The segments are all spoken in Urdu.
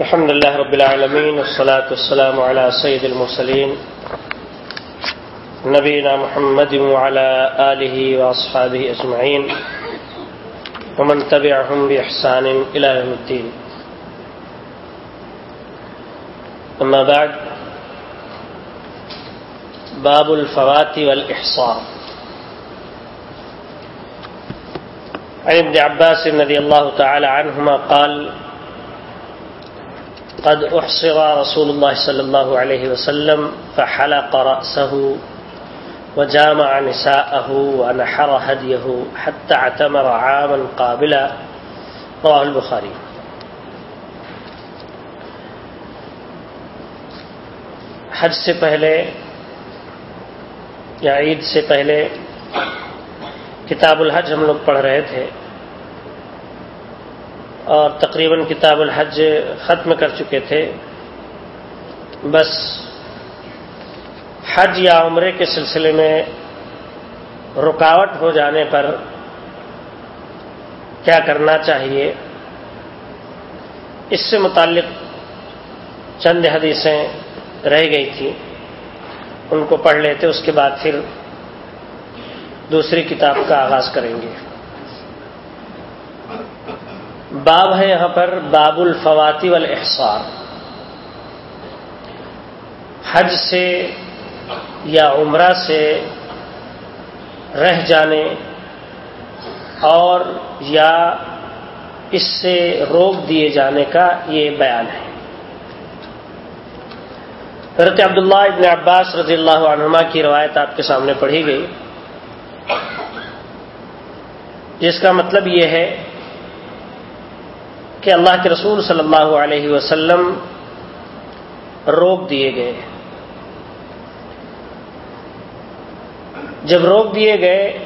الحمد لله رب العالمين والصلاة والسلام على سيد المرسلين نبينا محمد وعلى آله وأصحابه أجمعين ومن تبعهم بإحسان إلى يوم الدين أما بعد باب الفوات والإحصار عن ابن عباس رضي الله تعالى عنهما قال قد احصر رسول الله صلى الله عليه وسلم فحلق رأسه وجامع نساءه ونحر هديه حتى اعتمر عاما قابلا. رواه البخاري. حج سے پہلے یا عید سے پہلے کتاب الحج ہم لوگ پڑھ رہے تھے اور تقریباً کتاب الحج ختم کر چکے تھے۔ بس حج یا عمرے کے سلسلے میں رکاوٹ ہو جانے پر کیا کرنا چاہیے؟ اس سے متعلق چند حدیثیں رہ گئی تھیں ان کو پڑھ لیتے، اس کے بعد پھر دوسری کتاب کا آغاز کریں گے۔ باب ہے یہاں پر باب الفواتی والاحصار۔ حج سے یا عمرہ سے رہ جانے اور یا اس سے روک دیے جانے کا یہ بیان ہے۔ حضرت عبداللہ ابن عباس رضی اللہ عنہما کی روایت آپ کے سامنے پڑھی گئی۔ جس کا مطلب یہ ہے کہ اللہ کے رسول صلی اللہ علیہ وسلم روک دیے گئے۔ جب روک دیے گئے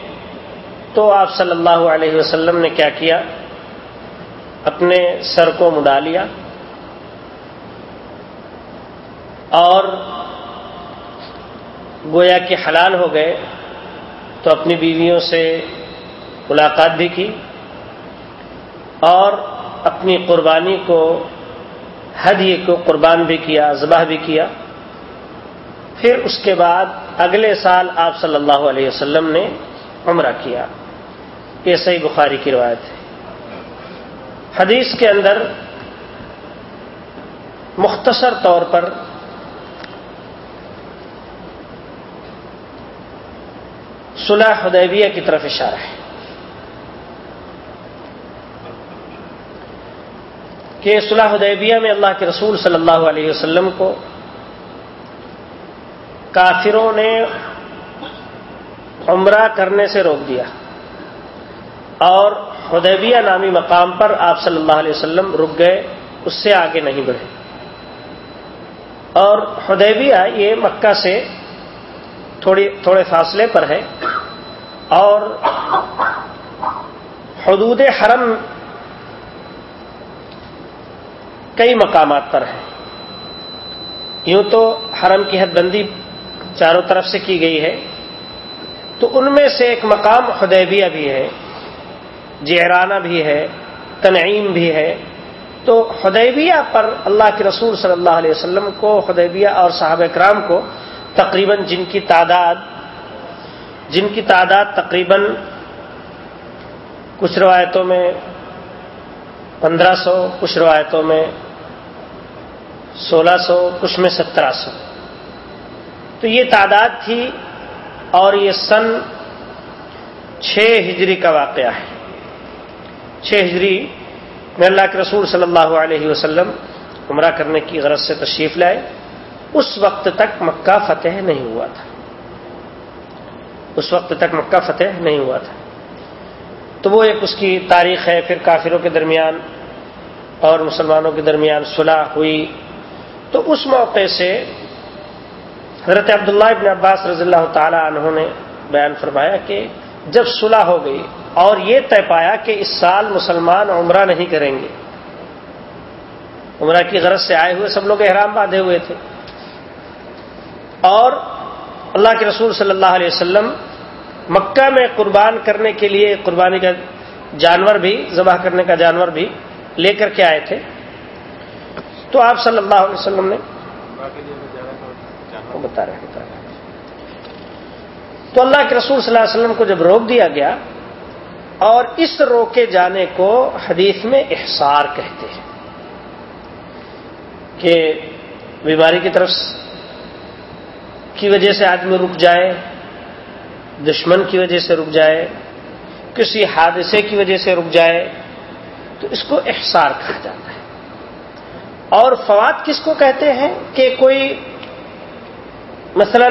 تو آپ صلی اللہ علیہ وسلم نے کیا کیا؟ اپنے سر کو مڈا لیا اور گویا کہ حلال ہو گئے تو اپنی بیویوں سے ملاقات بھی کی اور اپنی قربانی کو ہدی کو قربان بھی کیا، ذبح بھی کیا۔ پھر اس کے بعد اگلے سال آپ صلی اللہ علیہ وسلم نے عمرہ کیا۔ یہ صحیح بخاری کی روایت ہے۔ حدیث کے اندر مختصر طور پر صلح حدیبیہ کی طرف اشارہ ہے۔ کہ صلح حدیبیہ میں اللہ کے رسول صلی اللہ علیہ وسلم کو کافروں نے عمرہ کرنے سے روک دیا اور حدیبیہ نامی مقام پر آپ صلی اللہ علیہ وسلم رک گئے، اس سے آگے نہیں بڑھے۔ اور حدیبیہ یہ مکہ سے تھوڑی، تھوڑے فاصلے پر ہے اور حدود حرم کئی مقامات پر ہے یوں تو حرم کی حد بندی چاروں طرف سے کی گئی ہے۔ تو ان میں سے ایک مقام حدیبیہ بھی ہے جیرانہ بھی ہے، تنعیم بھی ہے۔ تو حدیبیہ پر اللہ کے رسول صلی اللہ علیہ وسلم کو، حدیبیہ اور صحابہ کرام کو تقریباً جن کی تعداد، جن کی تعداد تقریباً کچھ روایتوں میں پندرہ سو، کچھ روایتوں میں سولہ سو کچھ میں سترہ سو۔ تو یہ تعداد تھی اور یہ سن چھ ہجری کا واقعہ ہے۔ چھ ہجری، میں اللہ کے رسول صلی اللہ علیہ وسلم عمرہ کرنے کی غرض سے تشریف لائے۔ اس وقت تک مکہ فتح نہیں ہوا تھا۔ اس وقت تک مکہ فتح نہیں ہوا تھا۔ تو وہ ایک اس کی تاریخ ہے، پھر کافروں کے درمیان اور مسلمانوں کے درمیان صلح ہوئی۔ تو اس موقع سے حضرت عبداللہ ابن عباس رضی اللہ تعالی عنہ نے بیان فرمایا کہ جب صلح ہو گئی اور یہ طے پایا کہ اس سال مسلمان عمرہ نہیں کریں گے، عمرہ کی غرض سے آئے ہوئے سب لوگ احرام باندھے ہوئے تھے۔ اور اللہ کے رسول صلی اللہ علیہ وسلم مکہ میں قربان کرنے کے لیے قربانی کا جانور بھی، ذبح کرنے کا جانور بھی لے کر کے آئے تھے۔ تو آپ صلی اللہ علیہ وسلم نے بتا رہے بتا رہے تو اللہ کے رسول صلی اللہ علیہ وسلم کو جب روک دیا گیا اور اس روکے جانے کو حدیث میں احسار کہتے ہیں کہ بیماری کی طرف کی وجہ سے آدمی رک جائے، دشمن کی وجہ سے رک جائے، کسی حادثے کی وجہ سے رک جائے، تو اس کو احسار کہا جاتا ہے۔ اور فواد کس کو کہتے ہیں کہ کوئی مثلا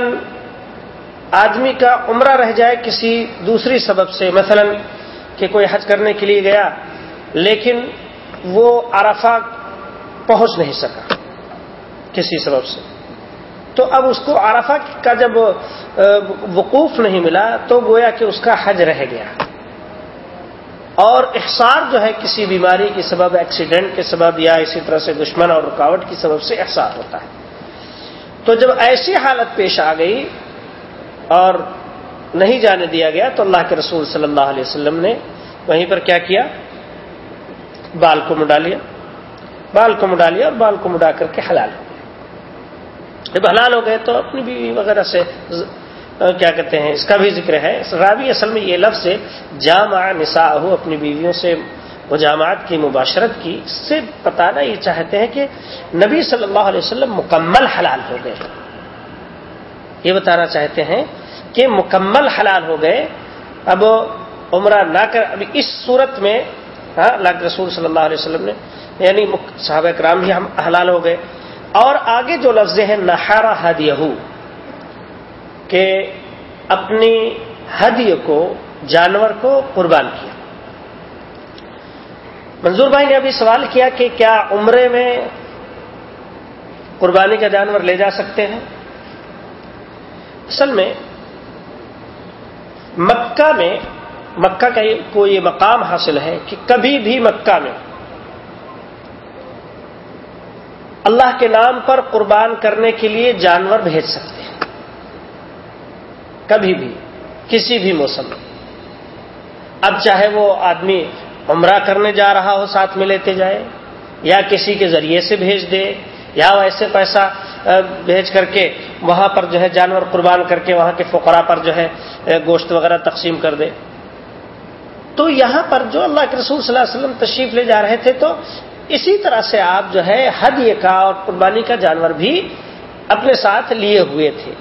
آدمی کا عمرہ رہ جائے کسی دوسری سبب سے، مثلا کہ کوئی حج کرنے کے لیے گیا، لیکن وہ عرفہ پہنچ نہیں سکا کسی سبب سے۔ تو اب اس کو عرفہ کا جب وقوف نہیں ملا، تو گویا کہ اس کا حج رہ گیا۔ اور احسار جو ہے کسی بیماری کی سبب ایکسیڈنٹ کے سبب، یا اسی طرح سے دشمن اور رکاوٹ کی سبب سے احسار ہوتا ہے۔ تو جب ایسی حالت پیش آ گئی اور نہیں جانے دیا گیا تو اللہ کے رسول صلی اللہ علیہ وسلم نے وہیں پر کیا کیا؟ بال کو مڈا لیا۔ بال کو مڈا لیا اور بال کو مڈا کر کے حلال ہو گیا جب حلال ہو گئے تو اپنی بیوی وغیرہ سے کیا کہتے ہیں، اس کا بھی ذکر ہے۔ راوی اصل میں یہ لفظ جامع نسا اپنی بیویوں سے مجامعات کی مباشرت کی۔ اس سے بتانا یہ چاہتے ہیں کہ نبی صلی اللہ علیہ وسلم مکمل حلال ہو گئے۔ یہ بتانا چاہتے ہیں کہ مکمل حلال ہو گئے۔ اب عمرہ نہ کر، ابھی اس صورت میں ہاں اللہ کے رسول صلی اللہ علیہ وسلم نے یعنی صحابہ کرام بھی ہم حلال ہو گئے۔ اور آگے جو لفظ ہیں نہارا ہدیہ کہ اپنی ہدی کو، جانور کو قربان کیا۔ منظور بھائی نے ابھی سوال کیا کہ کیا عمرے میں قربانی کا جانور لے جا سکتے ہیں؟ اصل میں مکہ میں، مکہ کا کو یہ مقام حاصل ہے کہ کبھی بھی مکہ میں اللہ کے نام پر قربان کرنے کے لیے جانور بھیج سکتے ہیں۔ کبھی بھی کسی بھی موسم میں۔ اب چاہے وہ آدمی عمرہ کرنے جا رہا ہو، ساتھ میں لیتے جائے، یا کسی کے ذریعے سے بھیج دے، یا ویسے پیسہ بھیج کر کے وہاں پر جو ہے جانور قربان کر کے وہاں کے فقرا پر جو ہے گوشت وغیرہ تقسیم کر دے۔ تو یہاں پر جو اللہ کے رسول صلی اللہ علیہ وسلم تشریف لے جا رہے تھے، تو اسی طرح سے آپ جو ہے، حد یہ کا اور قربانی کا جانور بھی اپنے ساتھ لیے ہوئے تھے۔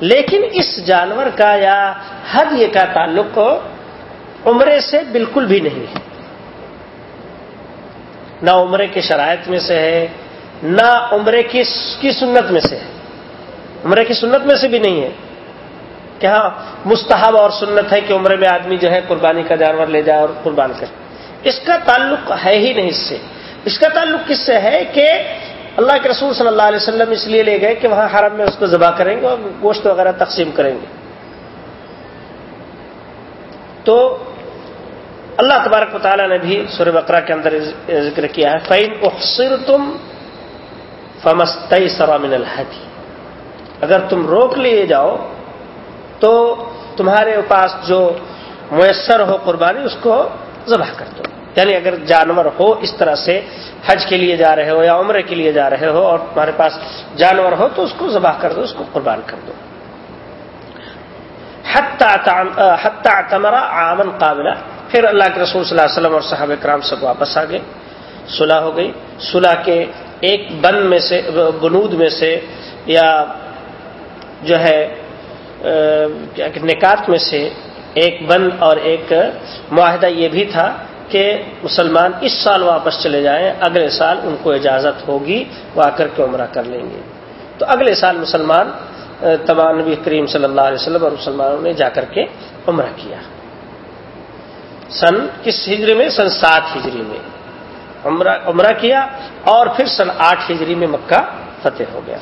لیکن اس جانور کا یا حد یہ کا تعلق عمرے سے بالکل بھی نہیں ہے۔ نہ عمرے کی شرائط میں سے ہے، نہ عمرے کی کی سنت میں سے ہے۔ عمرے کی سنت میں سے بھی نہیں ہے۔ کہ ہاں مستحب اور سنت ہے کہ عمرے میں آدمی جو ہے قربانی کا جانور لے جائے اور قربان کرے۔ اس کا تعلق ہے ہی نہیں اس سے۔ اس کا تعلق کس سے ہے کہ اللہ کے رسول صلی اللہ علیہ وسلم اس لیے لے گئے کہ وہاں حرم میں اس کو ذبح کریں گے اور گوشت وغیرہ تقسیم کریں گے۔ تو اللہ تبارک و تعالیٰ نے بھی سورہ بقرہ کے اندر ذکر کیا ہے فین اخصر تم فمست سرامن الحدی اگر تم روک لیے جاؤ تو تمہارے پاس جو میسر ہو قربانی اس کو ذبح کر دو۔ یعنی اگر جانور ہو اس طرح سے حج کے لیے جا رہے ہو یا عمرے کے لیے جا رہے ہو اور تمہارے پاس جانور ہو تو اس کو ذبح کر دو، اس کو قربان کر دو۔ حتیٰ تمرا آمن قابلہ۔ پھر اللہ کے رسول صلی اللہ علیہ وسلم اور صحابہ کرام سب واپس آ گئے۔ صلح ہو گئی۔ صلح کے ایک بند میں سے، بنود میں سے یا جو ہے نکات میں سے ایک بند اور ایک معاہدہ یہ بھی تھا کہ مسلمان اس سال واپس چلے جائیں، اگلے سال ان کو اجازت ہوگی، وہ آ کر کے عمرہ کر لیں گے۔ تو اگلے سال مسلمان تمام نبی کریم صلی اللہ علیہ وسلم اور مسلمانوں نے جا کر کے عمرہ کیا۔ سن کس ہجری میں؟ سن سات ہجری میں۔ عمرہ عمرہ کیا اور پھر سن آٹھ ہجری میں مکہ فتح ہو گیا۔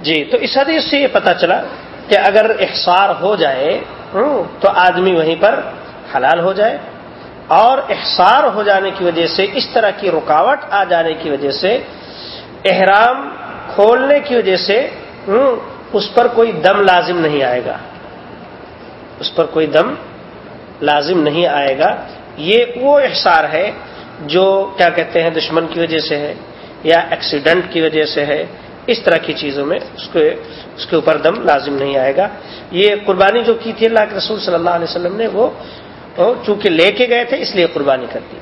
جی تو اس حدیث سے یہ پتا چلا کہ اگر احسار ہو جائے تو آدمی وہیں پر حلال ہو جائے۔ اور احسار ہو جانے کی وجہ سے، اس طرح کی رکاوٹ آ جانے کی وجہ سے، احرام کھولنے کی وجہ سے اس پر کوئی دم لازم نہیں آئے گا۔ اس پر کوئی دم لازم نہیں آئے گا۔ یہ وہ احسار ہے جو کیا کہتے ہیں، دشمن کی وجہ سے ہے یا ایکسیڈنٹ کی وجہ سے ہے۔ اس طرح کی چیزوں میں اس کے اس کے اوپر دم لازم نہیں آئے گا۔ یہ قربانی جو کی تھی اللہ کے رسول صلی اللہ علیہ وسلم نے، وہ اور چونکہ لے کے گئے تھے، اس لیے قربانی کر دی۔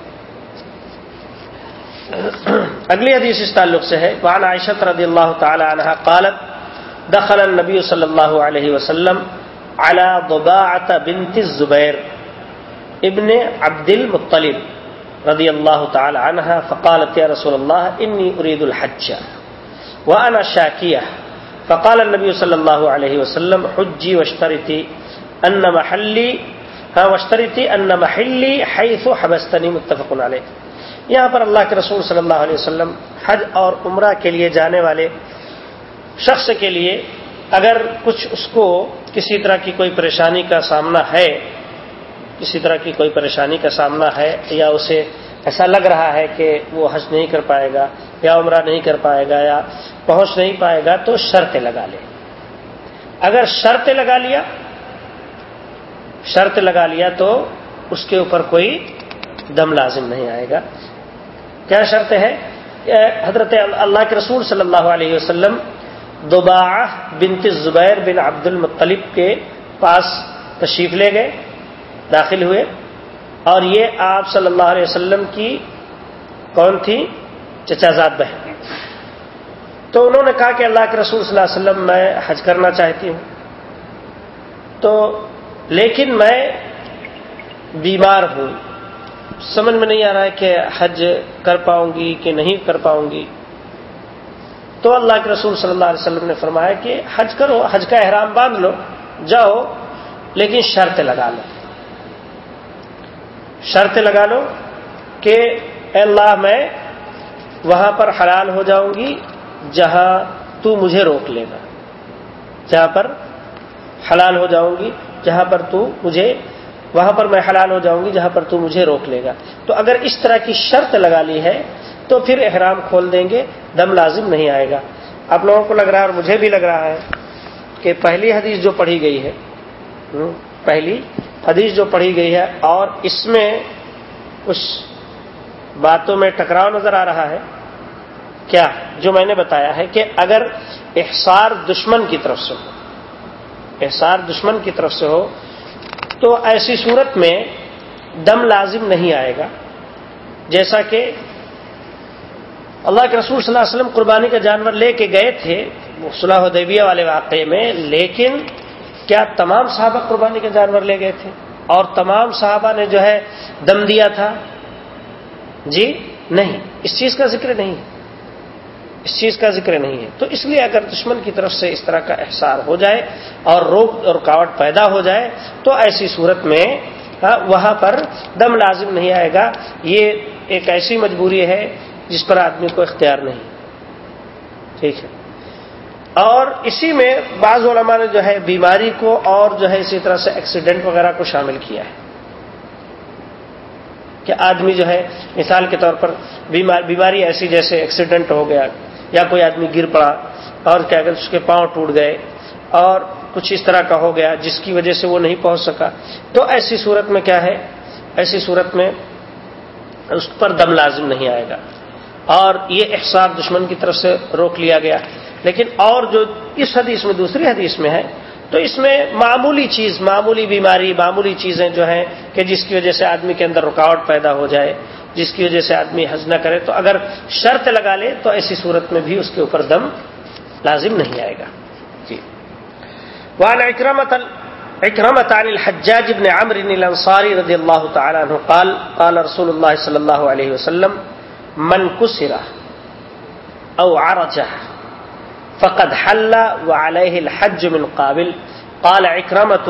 اگلی حدیث اس تعلق سے ہے۔ وان عائشت رضی اللہ تعالی عنہ قالت، دخل النبی صلی اللہ علیہ وسلم على ضباعة بنت الزبير ابن عبد المطلب رضی اللہ تعالی عنہ فقالت، یا رسول اللہ، انی اريد الحج وانا شاکیہ. فقال النبی صلی اللہ علیہ وسلم، حجی واشترطی، ان محلی ہاں واشترطی ان محلی حیث حبستنی متفق علیہ یہاں پر اللہ کے رسول صلی اللہ علیہ وسلم حج اور عمرہ کے لیے جانے والے شخص کے لیے اگر کچھ اس کو کسی طرح کی کوئی پریشانی کا سامنا ہے، کسی طرح کی کوئی پریشانی کا سامنا ہے یا اسے ایسا لگ رہا ہے کہ وہ حج نہیں کر پائے گا یا عمرہ نہیں کر پائے گا یا پہنچ نہیں پائے گا تو شرط لگا لے۔ اگر شرط لگا لیا شرط لگا لیا تو اس کے اوپر کوئی دم لازم نہیں آئے گا۔ کیا شرط ہے؟ حضرت اللہ کے رسول صلی اللہ علیہ وسلم دوبا بنت زبیر بن عبد المطلب کے پاس تشریف لے گئے، داخل ہوئے۔ اور یہ آپ صلی اللہ علیہ وسلم کی کون تھی؟ چچا زاد بہن۔ تو انہوں نے کہا کہ اللہ کے رسول صلی اللہ علیہ وسلم، میں حج کرنا چاہتی ہوں۔ تو لیکن میں بیمار ہوں۔ سمجھ میں نہیں آ رہا ہے کہ حج کر پاؤں گی کہ نہیں کر پاؤں گی۔ تو اللہ کے رسول صلی اللہ علیہ وسلم نے فرمایا کہ حج کرو، حج کا احرام باندھ لو، جاؤ، لیکن شرط لگا لو۔ شرط لگا لو کہ اے اللہ میں وہاں پر حلال ہو جاؤں گی، جہاں تو مجھے روک لے گا۔ جہاں پر حلال ہو جاؤں گی جہاں پر تو مجھے وہاں پر میں حلال ہو جاؤں گی، جہاں پر تو مجھے روک لے گا۔ تو اگر اس طرح کی شرط لگا لی ہے، تو پھر احرام کھول دیں گے، دم لازم نہیں آئے گا۔ آپ لوگوں کو لگ رہا ہے اور مجھے بھی لگ رہا ہے کہ پہلی حدیث جو پڑھی گئی ہے پہلی حدیث جو پڑھی گئی ہے، اور اس میں کچھ باتوں میں ٹکراؤ نظر آ رہا ہے، کیا؟ جو میں نے بتایا ہے کہ اگر احسار دشمن کی طرف سے ہو احسار دشمن کی طرف سے ہو، تو ایسی صورت میں دم لازم نہیں آئے گا۔ جیسا کہ اللہ کے رسول صلی اللہ علیہ وسلم قربانی کا جانور لے کے گئے تھے صلاح حدیبیہ والے واقعے میں، لیکن کیا تمام صحابہ قربانی کا جانور لے گئے تھے؟ اور تمام صحابہ نے جو ہے دم دیا تھا؟ جی نہیں۔ اس چیز کا ذکر نہیں۔ اس چیز کا ذکر نہیں ہے۔ تو اس لیے اگر دشمن کی طرف سے اس طرح کا احسار ہو جائے اور روک رکاوٹ پیدا ہو جائے، تو ایسی صورت میں ہاں، وہاں پر دم لازم نہیں آئے گا۔ یہ ایک ایسی مجبوری ہے جس پر آدمی کو اختیار نہیں۔ ٹھیک ہے۔ اور اسی میں بعض علماء نے جو ہے بیماری کو اور جو ہے اسی طرح سے ایکسیڈنٹ وغیرہ کو شامل کیا ہے۔ کہ آدمی جو ہے، مثال کے طور پر بیماری ایسی جیسے ایکسیڈنٹ ہو گیا۔ یا کوئی آدمی گر پڑا اور کیا کہ اس کے پاؤں ٹوٹ گئے اور کچھ اس طرح کا ہو گیا جس کی وجہ سے وہ نہیں پہنچ سکا۔ تو ایسی صورت میں کیا ہے؟ ایسی صورت میں اس پر دم لازم نہیں آئے گا۔ اور یہ احساس دشمن کی طرف سے روک لیا گیا۔ لیکن اور جو اس حدیث میں، دوسری حدیث میں ہے، تو اس میں معمولی چیز، معمولی بیماری، معمولی چیزیں جو ہیں کہ جس کی وجہ سے آدمی کے اندر رکاوٹ پیدا ہو جائے۔ جس کی وجہ سے آدمی حج نہ کرے تو اگر شرط لگا لے تو ایسی صورت میں بھی اس کے اوپر دم لازم نہیں آئے گا۔ جی۔ وعن اکرمت اکرمت عن الحجاج بن عمر الانصاری رضی اللہ تعالی عنہ قال قال رسول اللہ صلی اللہ علیہ وسلم من کسر او عرجہ فقد حل وعليه الحج من قابل قال عكرمة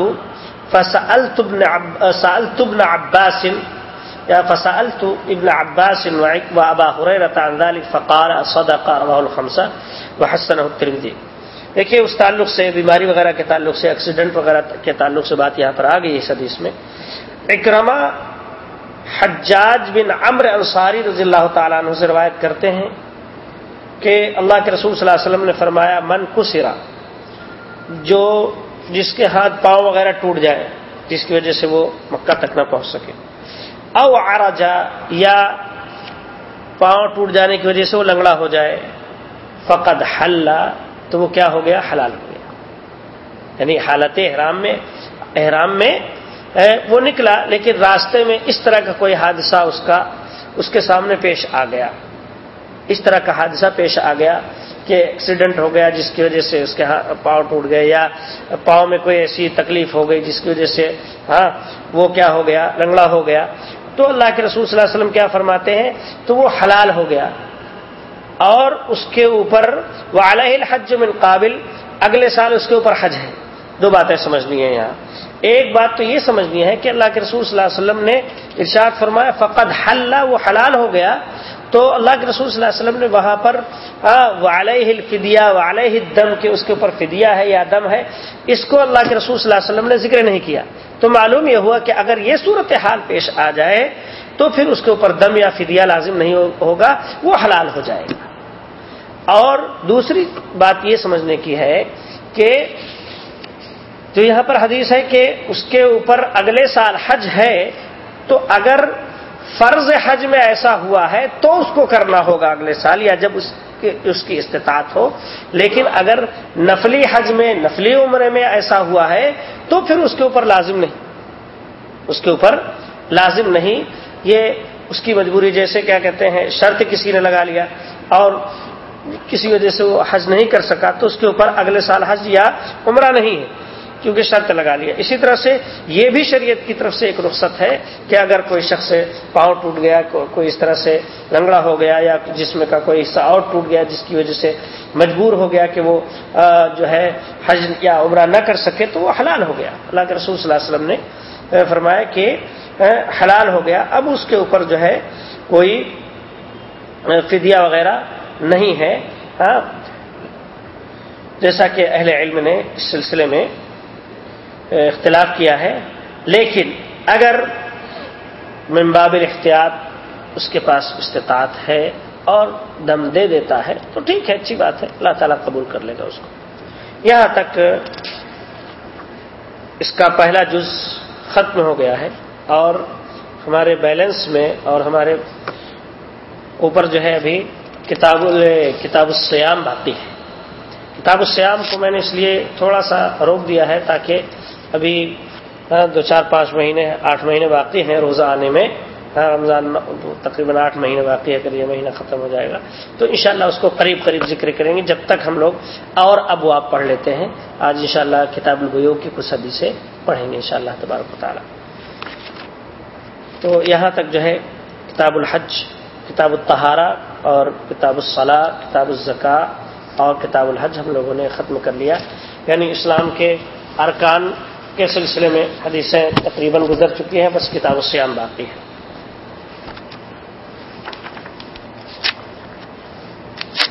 فسألت ابن, عب سألت ابن عباس فسألت ابن عباس وابا هريرة عن ذلك فقال صدق، رواه الخمسة وحسنه الترمذي. دیکھیے، اس تعلق سے، بیماری وغیرہ کے تعلق سے ایکسیڈنٹ وغیرہ کے تعلق سے بات یہاں پر آ گئی اس حدیث میں. اکرما حجاج بن امر انصاری رضی اللہ تعالیٰ عنہ سے روایت کرتے ہیں کہ اللہ کے رسول صلی اللہ علیہ وسلم نے فرمایا، من کسرا جو جس کے ہاتھ پاؤں وغیرہ ٹوٹ جائے، جس کی وجہ سے وہ مکہ تک نہ پہنچ سکے. او آراجا یا پاؤں ٹوٹ جانے کی وجہ سے وہ لنگڑا ہو جائے۔ فقد حل تو وہ کیا ہو گیا؟ حلال ہو گیا۔ یعنی حالت احرام میں احرام میں وہ نکلا، لیکن راستے میں اس طرح کا کوئی حادثہ اس کا، اس کے سامنے پیش آ گیا۔ اس طرح کا حادثہ پیش آ گیا کہ ایکسیڈنٹ ہو گیا، جس کی وجہ سے اس کے ہاں پاؤں ٹوٹ گئے، یا پاؤں میں کوئی ایسی تکلیف ہو گئی، جس کی وجہ سے ہاں وہ کیا ہو گیا؟ لنگڑا ہو گیا۔ تو اللہ کے رسول صلی اللہ علیہ وسلم کیا فرماتے ہیں؟ تو وہ حلال ہو گیا۔ اور اس کے اوپر وہ الحج من قابل، اگلے سال اس کے اوپر حج ہے۔ دو باتیں سمجھنی ہیں یہاں۔ ایک بات تو یہ سمجھنی ہے کہ اللہ کے رسول صلی اللہ علیہ وسلم نے ارشاد فرمایا فقط حل، وہ حلال ہو گیا۔ تو اللہ کے رسول صلی اللہ علیہ وسلم نے وہاں پر والح الفدیہ والح دم کے اس کے اوپر فدیہ ہے یا دم ہے، اس کو اللہ کے رسول صلی اللہ علیہ وسلم نے ذکر نہیں کیا۔ تو معلوم یہ ہوا کہ اگر یہ صورت حال پیش آ جائے، تو پھر اس کے اوپر دم یا فدیہ لازم نہیں ہوگا، وہ حلال ہو جائے گا۔ اور دوسری بات یہ سمجھنے کی ہے کہ جو یہاں پر حدیث ہے کہ اس کے اوپر اگلے سال حج ہے، تو اگر فرض حج میں ایسا ہوا ہے تو اس کو کرنا ہوگا اگلے سال یا جب اس کی اس کی استطاعت ہو۔ لیکن اگر نفلی حج میں، نفلی عمرے میں ایسا ہوا ہے تو پھر اس کے اوپر لازم نہیں۔ اس کے اوپر لازم نہیں۔ یہ اس کی مجبوری جیسے کیا کہتے ہیں، شرط کسی نے لگا لیا اور کسی وجہ سے وہ حج نہیں کر سکا تو اس کے اوپر اگلے سال حج یا عمرہ نہیں ہے۔ کیونکہ شرط لگا لیا۔ اسی طرح سے یہ بھی شریعت کی طرف سے ایک رخصت ہے کہ اگر کوئی شخص پاؤں ٹوٹ گیا کوئی اس طرح سے لنگڑا ہو گیا یا جسم کا کوئی حصہ اور ٹوٹ گیا جس کی وجہ سے مجبور ہو گیا کہ وہ جو ہے حج یا عمرہ نہ کر سکے، تو وہ حلال ہو گیا۔ اللہ کے رسول صلی اللہ علیہ وسلم نے فرمایا کہ حلال ہو گیا۔ اب اس کے اوپر جو ہے کوئی فدیہ وغیرہ نہیں ہے۔ جیسا کہ اہل علم نے اس سلسلے میں اختلاف کیا ہے، لیکن اگر ممباب اختیار اس کے پاس استطاعت ہے اور دم دے دیتا ہے، تو ٹھیک ہے، اچھی بات ہے، اللہ تعالیٰ قبول کر لے گا اس کو۔ یہاں تک اس کا پہلا جز ختم ہو گیا ہے اور ہمارے بیلنس میں اور ہمارے اوپر جو ہے ابھی کتاب کتاب السیام باقی ہے۔ کتاب السیام کو میں نے اس لیے تھوڑا سا روک دیا ہے تاکہ ابھی ہاں، دو چار پانچ مہینے، آٹھ مہینے باقی ہیں روزہ آنے میں۔ ہاں، رمضان تقریباً آٹھ مہینے باقی ہے اگر یہ مہینہ ختم ہو جائے گا۔ تو انشاءاللہ اس کو قریب قریب ذکر کریں گے۔ جب تک ہم لوگ اور اب آپ پڑھ لیتے ہیں، آج انشاءاللہ کتاب البیو کی کچھ صدی سے پڑھیں گے انشاءاللہ شاء اللہ تعالیٰ۔ تو یہاں تک جو ہے، کتاب الحج، کتاب الطہارہ اور کتاب الصلاح کتاب الزکا اور کتاب الحج ہم لوگوں نے ختم کر لیا۔ یعنی اسلام کے ارکان کے سلسلے میں حدیثیں تقریباً گزر چکی ہیں بس کتاب السیام باقی ہے۔